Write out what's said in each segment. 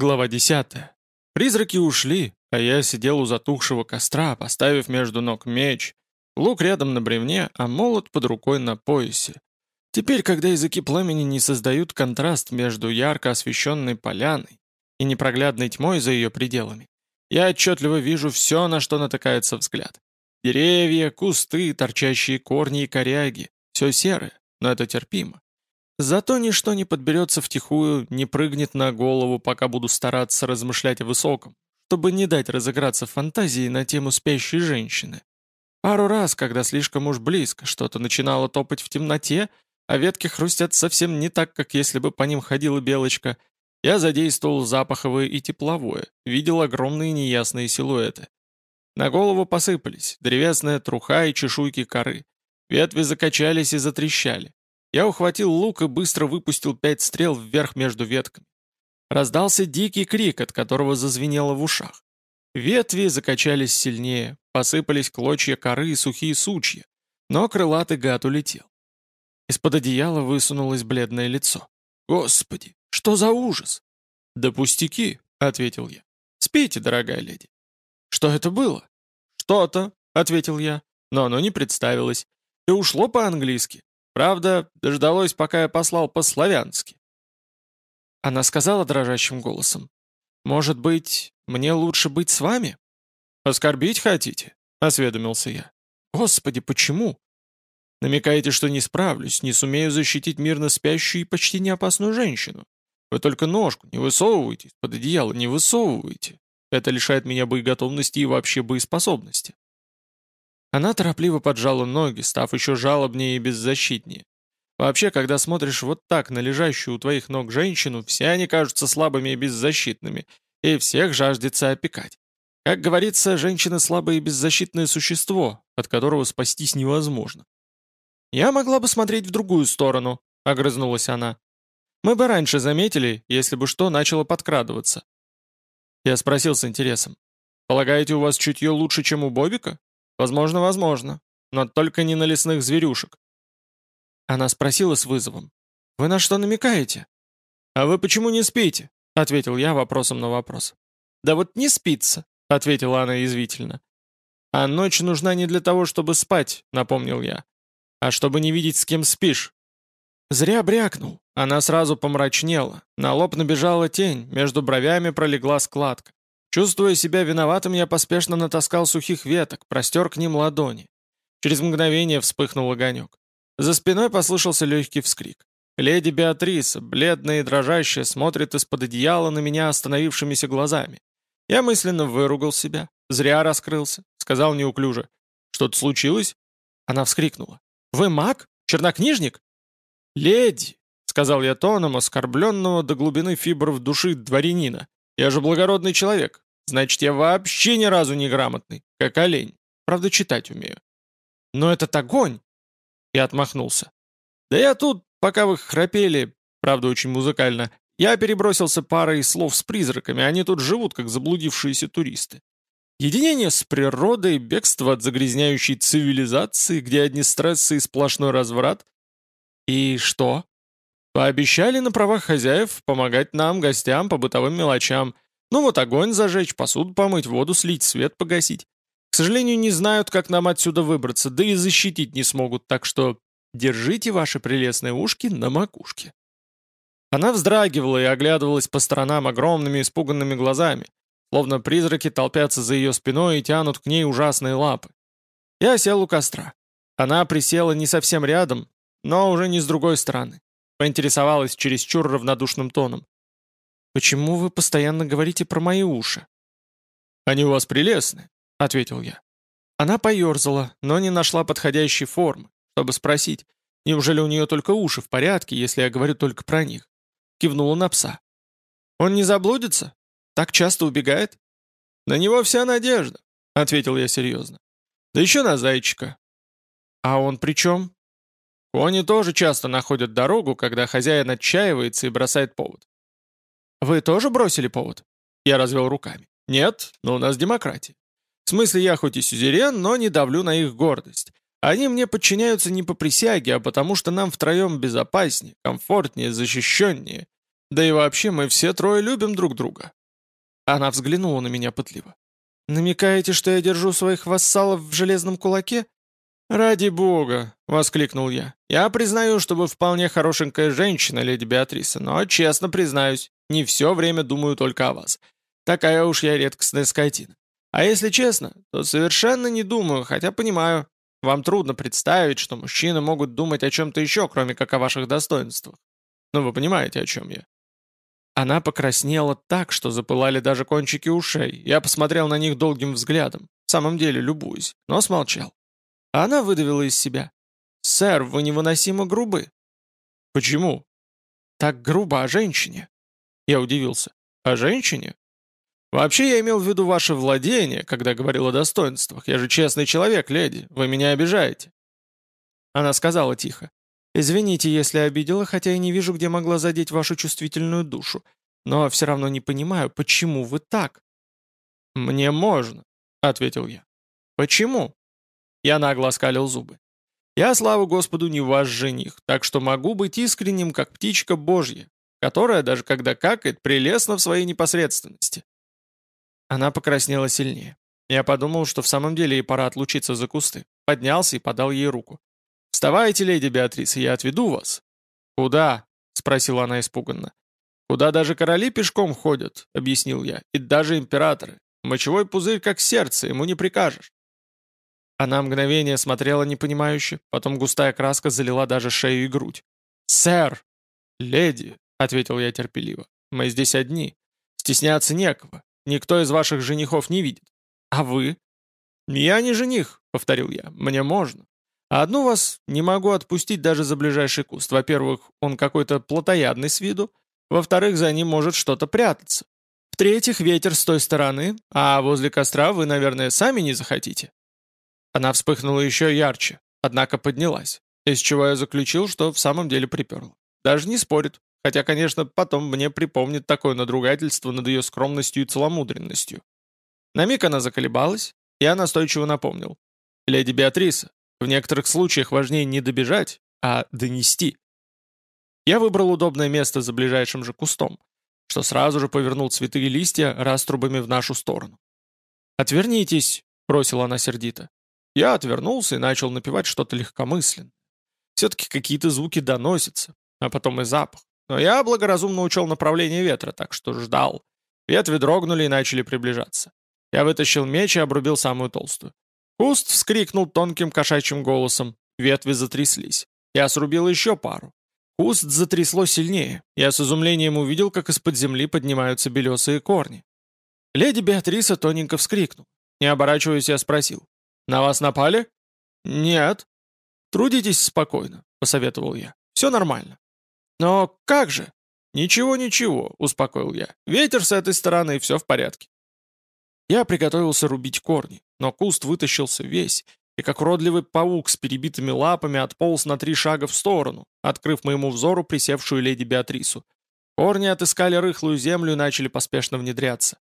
Глава 10. Призраки ушли, а я сидел у затухшего костра, поставив между ног меч, лук рядом на бревне, а молот под рукой на поясе. Теперь, когда языки пламени не создают контраст между ярко освещенной поляной и непроглядной тьмой за ее пределами, я отчетливо вижу все, на что натыкается взгляд. Деревья, кусты, торчащие корни и коряги. Все серое, но это терпимо. Зато ничто не подберется втихую, не прыгнет на голову, пока буду стараться размышлять о высоком, чтобы не дать разыграться фантазии на тему спящей женщины. Пару раз, когда слишком уж близко, что-то начинало топать в темноте, а ветки хрустят совсем не так, как если бы по ним ходила белочка, я задействовал запаховое и тепловое, видел огромные неясные силуэты. На голову посыпались древесная труха и чешуйки коры. Ветви закачались и затрещали. Я ухватил лук и быстро выпустил пять стрел вверх между ветками. Раздался дикий крик, от которого зазвенело в ушах. Ветви закачались сильнее, посыпались клочья коры и сухие сучья, но крылатый гад улетел. Из-под одеяла высунулось бледное лицо. «Господи, что за ужас!» «Да пустяки», — ответил я. «Спите, дорогая леди». «Что это было?» «Что-то», — ответил я, но оно не представилось. И ушло по-английски. Правда, дождалось, пока я послал по-славянски. Она сказала дрожащим голосом. «Может быть, мне лучше быть с вами?» «Оскорбить хотите?» — осведомился я. «Господи, почему?» «Намекаете, что не справлюсь, не сумею защитить мирно спящую и почти неопасную женщину. Вы только ножку не высовывайте, из-под одеяла не высовывайте. Это лишает меня боеготовности и вообще боеспособности». Она торопливо поджала ноги, став еще жалобнее и беззащитнее. Вообще, когда смотришь вот так на лежащую у твоих ног женщину, все они кажутся слабыми и беззащитными, и всех жаждется опекать. Как говорится, женщина слабое и беззащитное существо, от которого спастись невозможно. «Я могла бы смотреть в другую сторону», — огрызнулась она. «Мы бы раньше заметили, если бы что начало подкрадываться». Я спросил с интересом. «Полагаете, у вас чутье лучше, чем у Бобика?» «Возможно, возможно. Но только не на лесных зверюшек». Она спросила с вызовом. «Вы на что намекаете?» «А вы почему не спите?» — ответил я вопросом на вопрос. «Да вот не спится», — ответила она язвительно. «А ночь нужна не для того, чтобы спать», — напомнил я, «а чтобы не видеть, с кем спишь». Зря брякнул. Она сразу помрачнела. На лоб набежала тень, между бровями пролегла складка. Чувствуя себя виноватым, я поспешно натаскал сухих веток, простер к ним ладони. Через мгновение вспыхнул огонек. За спиной послышался легкий вскрик. Леди Беатриса, бледная и дрожащая, смотрит из-под одеяла на меня остановившимися глазами. Я мысленно выругал себя. Зря раскрылся. Сказал неуклюже. «Что-то случилось?» Она вскрикнула. «Вы маг? Чернокнижник?» «Леди!» — сказал я тоном оскорбленного до глубины фибров души дворянина. Я же благородный человек. Значит, я вообще ни разу не грамотный, как олень. Правда, читать умею. Но этот огонь!» Я отмахнулся. «Да я тут, пока вы храпели, правда, очень музыкально, я перебросился парой слов с призраками, они тут живут, как заблудившиеся туристы. Единение с природой, бегство от загрязняющей цивилизации, где одни стрессы и сплошной разврат. И что? Пообещали на правах хозяев помогать нам, гостям, по бытовым мелочам. Ну вот огонь зажечь, посуду помыть, воду слить, свет погасить. К сожалению, не знают, как нам отсюда выбраться, да и защитить не смогут, так что держите ваши прелестные ушки на макушке. Она вздрагивала и оглядывалась по сторонам огромными испуганными глазами, словно призраки толпятся за ее спиной и тянут к ней ужасные лапы. Я сел у костра. Она присела не совсем рядом, но уже не с другой стороны. Поинтересовалась чересчур равнодушным тоном. «Почему вы постоянно говорите про мои уши?» «Они у вас прелестны», — ответил я. Она поерзала, но не нашла подходящей формы, чтобы спросить, неужели у нее только уши в порядке, если я говорю только про них. Кивнула на пса. «Он не заблудится? Так часто убегает?» «На него вся надежда», — ответил я серьезно. «Да еще на зайчика». «А он при чем?» Кони тоже часто находят дорогу, когда хозяин отчаивается и бросает повод. «Вы тоже бросили повод?» Я развел руками. «Нет, но у нас демократия. В смысле, я хоть и сюзерен, но не давлю на их гордость. Они мне подчиняются не по присяге, а потому что нам втроем безопаснее, комфортнее, защищеннее. Да и вообще мы все трое любим друг друга». Она взглянула на меня пытливо. «Намекаете, что я держу своих вассалов в железном кулаке?» «Ради бога!» — воскликнул я. «Я признаю, что вы вполне хорошенькая женщина, леди Беатриса, но, честно признаюсь, не все время думаю только о вас. Такая уж я редкостная скотина. А если честно, то совершенно не думаю, хотя понимаю, вам трудно представить, что мужчины могут думать о чем-то еще, кроме как о ваших достоинствах. Но вы понимаете, о чем я. Она покраснела так, что запылали даже кончики ушей. Я посмотрел на них долгим взглядом, в самом деле любуюсь, но смолчал. Она выдавила из себя. «Сэр, вы невыносимо грубы». «Почему?» «Так грубо о женщине». Я удивился. «О женщине? «Вообще я имел в виду ваше владение, когда говорил о достоинствах. Я же честный человек, леди. Вы меня обижаете». Она сказала тихо. «Извините, если обидела, хотя и не вижу, где могла задеть вашу чувствительную душу. Но все равно не понимаю, почему вы так?» «Мне можно», — ответил я. «Почему?» Я нагло оскалил зубы. «Я, слава Господу, не ваш жених, так что могу быть искренним, как птичка Божья, которая, даже когда какает, прелестна в своей непосредственности. Она покраснела сильнее. Я подумал, что в самом деле ей пора отлучиться за кусты. Поднялся и подал ей руку. «Вставайте, леди Беатриса, я отведу вас». «Куда?» — спросила она испуганно. «Куда даже короли пешком ходят», — объяснил я, — «и даже императоры. Мочевой пузырь как сердце, ему не прикажешь». Она мгновение смотрела непонимающе, потом густая краска залила даже шею и грудь. «Сэр!» «Леди», — ответил я терпеливо, — «мы здесь одни. Стесняться некого. Никто из ваших женихов не видит. А вы? Я не жених, повторил я. Мне можно. А одну вас не могу отпустить даже за ближайший куст. Во-первых, он какой-то плотоядный с виду. Во-вторых, за ним может что-то прятаться. В-третьих, ветер с той стороны, а возле костра вы, наверное, сами не захотите. Она вспыхнула еще ярче, однако поднялась, из чего я заключил, что в самом деле приперла. Даже не спорит. Хотя, конечно, потом мне припомнит такое надругательство над ее скромностью и целомудренностью. На миг она заколебалась, я настойчиво напомнил. «Леди Беатриса, в некоторых случаях важнее не добежать, а донести». Я выбрал удобное место за ближайшим же кустом, что сразу же повернул цветы и листья раструбами в нашу сторону. «Отвернитесь», — бросила она сердито. Я отвернулся и начал напевать что-то легкомысленно. Все-таки какие-то звуки доносятся, а потом и запах. Но я благоразумно учел направление ветра, так что ждал. Ветви дрогнули и начали приближаться. Я вытащил меч и обрубил самую толстую. Куст вскрикнул тонким кошачьим голосом. Ветви затряслись. Я срубил еще пару. Куст затрясло сильнее. Я с изумлением увидел, как из-под земли поднимаются белесые корни. Леди Беатриса тоненько вскрикнул. Не оборачиваясь, я спросил. «На вас напали?» «Нет». «Трудитесь спокойно», — посоветовал я. «Все нормально». «Но как же?» «Ничего-ничего», — успокоил я. «Ветер с этой стороны, и все в порядке». Я приготовился рубить корни, но куст вытащился весь, и как уродливый паук с перебитыми лапами отполз на три шага в сторону, открыв моему взору присевшую леди Беатрису. Корни отыскали рыхлую землю и начали поспешно внедряться.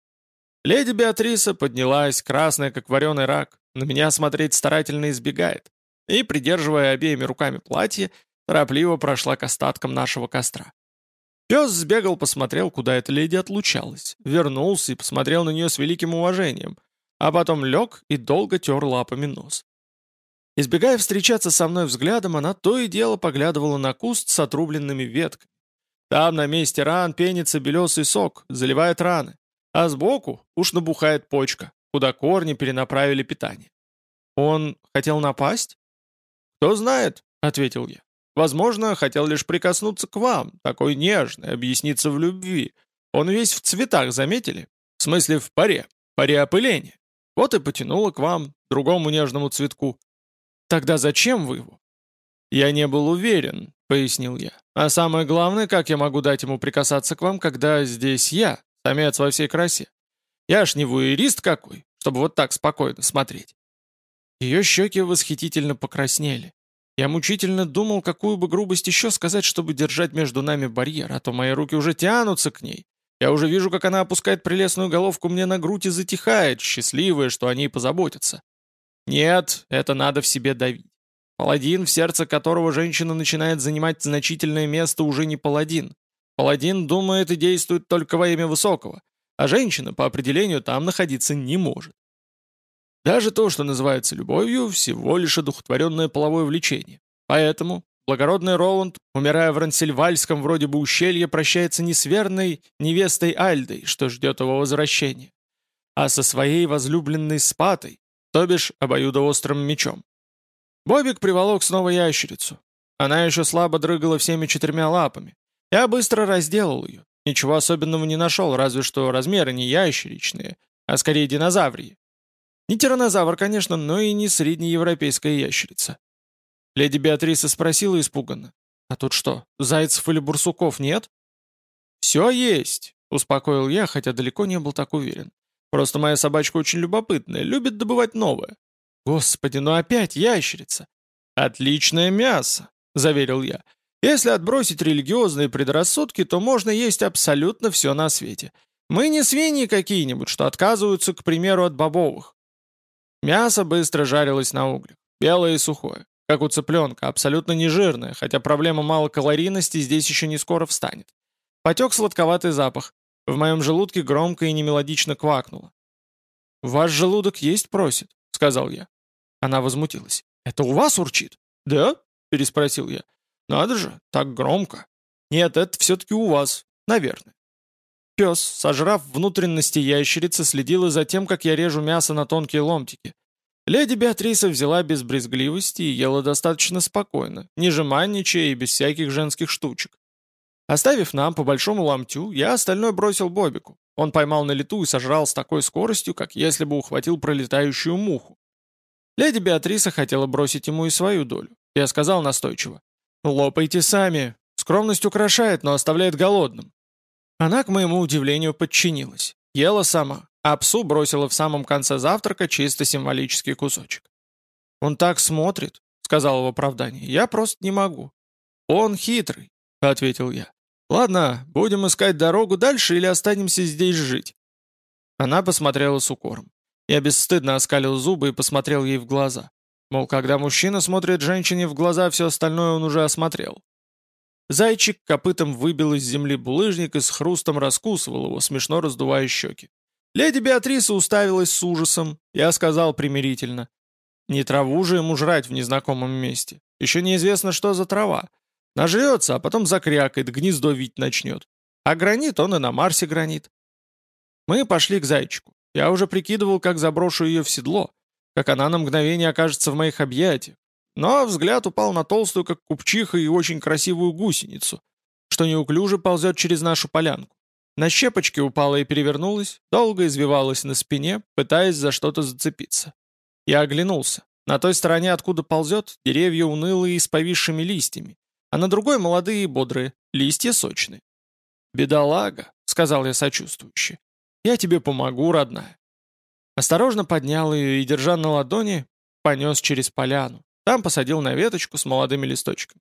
Леди Беатриса поднялась, красная, как вареный рак, на меня смотреть старательно избегает, и, придерживая обеими руками платье, торопливо прошла к остаткам нашего костра. Пес сбегал, посмотрел, куда эта леди отлучалась, вернулся и посмотрел на нее с великим уважением, а потом лег и долго тер лапами нос. Избегая встречаться со мной взглядом, она то и дело поглядывала на куст с отрубленными ветками. Там на месте ран пенится белесый сок, заливает раны, а сбоку уж набухает почка, куда корни перенаправили питание. Он хотел напасть? «Кто знает», — ответил я. Возможно, хотел лишь прикоснуться к вам, такой нежный, объясниться в любви. Он весь в цветах, заметили? В смысле, в паре, паре опыления. Вот и потянуло к вам, другому нежному цветку. Тогда зачем вы его? Я не был уверен, пояснил я. А самое главное, как я могу дать ему прикасаться к вам, когда здесь я, самец во всей красе? Я ж не вуэрист какой, чтобы вот так спокойно смотреть. Ее щеки восхитительно покраснели. Я мучительно думал, какую бы грубость еще сказать, чтобы держать между нами барьер, а то мои руки уже тянутся к ней. Я уже вижу, как она опускает прелестную головку мне на грудь и затихает, счастливая, что о ней позаботятся. Нет, это надо в себе давить. Паладин, в сердце которого женщина начинает занимать значительное место, уже не паладин. Паладин думает и действует только во имя высокого, а женщина по определению там находиться не может. Даже то, что называется любовью, всего лишь одухотворенное половое влечение. Поэтому благородный Роланд, умирая в Рансильвальском вроде бы ущелье, прощается не с верной невестой Альдой, что ждет его возвращения, а со своей возлюбленной Спатой, то бишь обоюдоострым мечом. Бобик приволок снова ящерицу. Она еще слабо дрыгала всеми четырьмя лапами. Я быстро разделал ее. Ничего особенного не нашел, разве что размеры не ящеричные, а скорее динозаврии. Не тиранозавр, конечно, но и не среднеевропейская ящерица. Леди Беатриса спросила испуганно. «А тут что, зайцев или бурсуков нет?» «Все есть», — успокоил я, хотя далеко не был так уверен. «Просто моя собачка очень любопытная, любит добывать новое». «Господи, ну опять ящерица!» «Отличное мясо», — заверил я. «Если отбросить религиозные предрассудки, то можно есть абсолютно все на свете. Мы не свиньи какие-нибудь, что отказываются, к примеру, от бобовых. Мясо быстро жарилось на углях, белое и сухое, как у цыпленка, абсолютно не жирное, хотя проблема малокалорийности здесь еще не скоро встанет. Потек сладковатый запах. В моем желудке громко и немелодично квакнуло. «Ваш желудок есть просит», — сказал я. Она возмутилась. «Это у вас урчит?» «Да?» — переспросил я. «Надо же, так громко». «Нет, это все-таки у вас, наверное». Пес, сожрав внутренности ящерицы, следил и за тем, как я режу мясо на тонкие ломтики. Леди Беатриса взяла без брезгливости и ела достаточно спокойно, не жеманничая и без всяких женских штучек. Оставив нам по большому ломтю, я остальное бросил Бобику. Он поймал на лету и сожрал с такой скоростью, как если бы ухватил пролетающую муху. Леди Беатриса хотела бросить ему и свою долю. Я сказал настойчиво. «Лопайте сами. Скромность украшает, но оставляет голодным. Она, к моему удивлению, подчинилась. Ела сама, а псу бросила в самом конце завтрака чисто символический кусочек. «Он так смотрит», — сказал в оправдании, — «я просто не могу». «Он хитрый», — ответил я. «Ладно, будем искать дорогу дальше или останемся здесь жить?» Она посмотрела с укором. Я бесстыдно оскалил зубы и посмотрел ей в глаза. Мол, когда мужчина смотрит женщине в глаза, все остальное он уже осмотрел. Зайчик копытом выбил из земли булыжник и с хрустом раскусывал его, смешно раздувая щеки. Леди Беатриса уставилась с ужасом. Я сказал примирительно. Не траву же ему жрать в незнакомом месте. Еще неизвестно, что за трава. Нажрется, а потом закрякает, гнездо вить начнет. А гранит он и на Марсе гранит. Мы пошли к зайчику. Я уже прикидывал, как заброшу ее в седло, как она на мгновение окажется в моих объятиях, но взгляд упал на толстую, как купчиха, и очень красивую гусеницу, что неуклюже ползет через нашу полянку. На щепочке упала и перевернулась, долго извивалась на спине, пытаясь за что-то зацепиться. Я оглянулся. На той стороне, откуда ползет, деревья унылые и с повисшими листьями, а на другой молодые и бодрые, листья сочные. «Бедолага», — сказал я сочувствующе, — «я тебе помогу, родная». Осторожно поднял ее и, держа на ладони, понес через поляну, там посадил на веточку с молодыми листочками.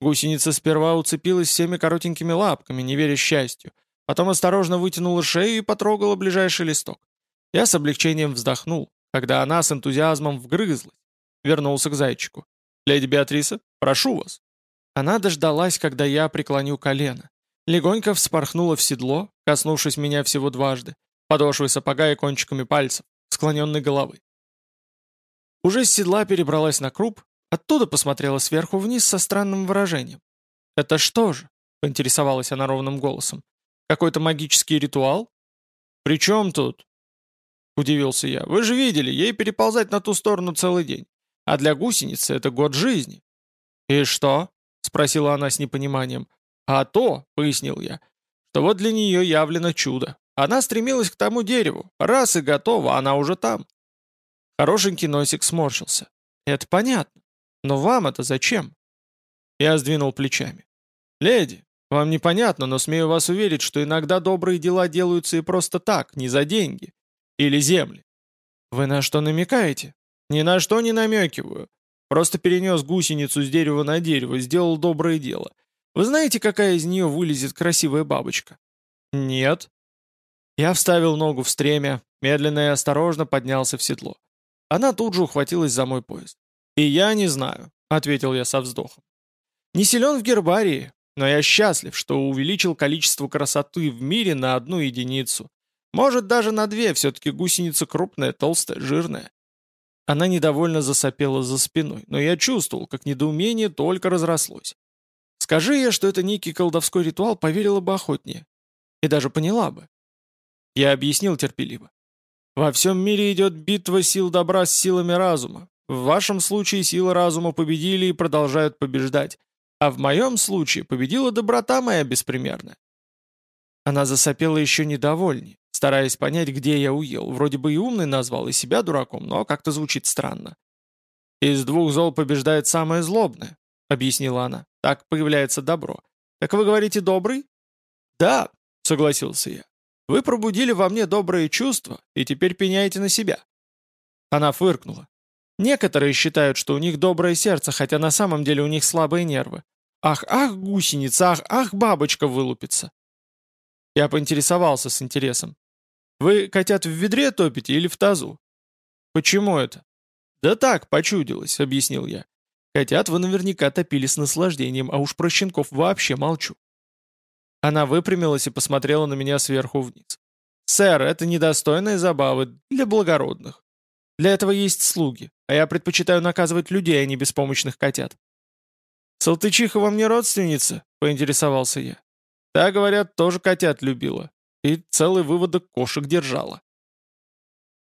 Гусеница сперва уцепилась всеми коротенькими лапками, не веря счастью, потом осторожно вытянула шею и потрогала ближайший листок. Я с облегчением вздохнул, когда она с энтузиазмом вгрызлась. Вернулся к зайчику. «Леди Беатриса, прошу вас». Она дождалась, когда я преклоню колено. Легонько вспорхнула в седло, коснувшись меня всего дважды, подошвой сапога и кончиками пальцев, склоненной головы. Уже с седла перебралась на круп, оттуда посмотрела сверху вниз со странным выражением. «Это что же?» — поинтересовалась она ровным голосом. «Какой-то магический ритуал?» «При чем тут?» — удивился я. «Вы же видели, ей переползать на ту сторону целый день. А для гусеницы это год жизни». «И что?» — спросила она с непониманием. «А то», — пояснил я, — «что вот для нее явлено чудо. Она стремилась к тому дереву. Раз и готова, она уже там. Хорошенький носик сморщился. «Это понятно. Но вам это зачем?» Я сдвинул плечами. «Леди, вам непонятно, но смею вас уверить, что иногда добрые дела делаются и просто так, не за деньги. Или земли». «Вы на что намекаете?» «Ни на что не намекиваю. Просто перенес гусеницу с дерева на дерево, сделал доброе дело. Вы знаете, какая из нее вылезет красивая бабочка?» «Нет». Я вставил ногу в стремя, медленно и осторожно поднялся в седло. Она тут же ухватилась за мой пояс. «И я не знаю», — ответил я со вздохом. «Не силен в гербарии, но я счастлив, что увеличил количество красоты в мире на одну единицу. Может, даже на две, все-таки гусеница крупная, толстая, жирная. Она недовольно засопела за спиной, но я чувствовал, как недоумение только разрослось. Скажи я, что это некий колдовской ритуал, поверила бы охотнее. И даже поняла бы. Я объяснил терпеливо. Во всем мире идет битва сил добра с силами разума. В вашем случае силы разума победили и продолжают побеждать. А в моем случае победила доброта моя беспримерная. Она засопела еще недовольней, стараясь понять, где я уел. Вроде бы и умный назвал, и себя дураком, но как-то звучит странно. «Из двух зол побеждает самое злобное», — объяснила она. «Так появляется добро. Так вы говорите добрый?» «Да», — согласился я. Вы пробудили во мне добрые чувства и теперь пеняете на себя». Она фыркнула. Некоторые считают, что у них доброе сердце, хотя на самом деле у них слабые нервы. Ах, ах, гусеница, ах, ах, бабочка вылупится. Я поинтересовался с интересом. Вы котят в ведре топите или в тазу? Почему это? Да так, почудилось, объяснил я. Котят вы наверняка топили с наслаждением, а уж про щенков вообще молчу. Она выпрямилась и посмотрела на меня сверху вниз. «Сэр, это недостойные забавы для благородных. Для этого есть слуги, а я предпочитаю наказывать людей, а не беспомощных котят». «Салтычиха вам не родственница?» — поинтересовался я. «Та, говорят, тоже котят любила. И целый выводок кошек держала».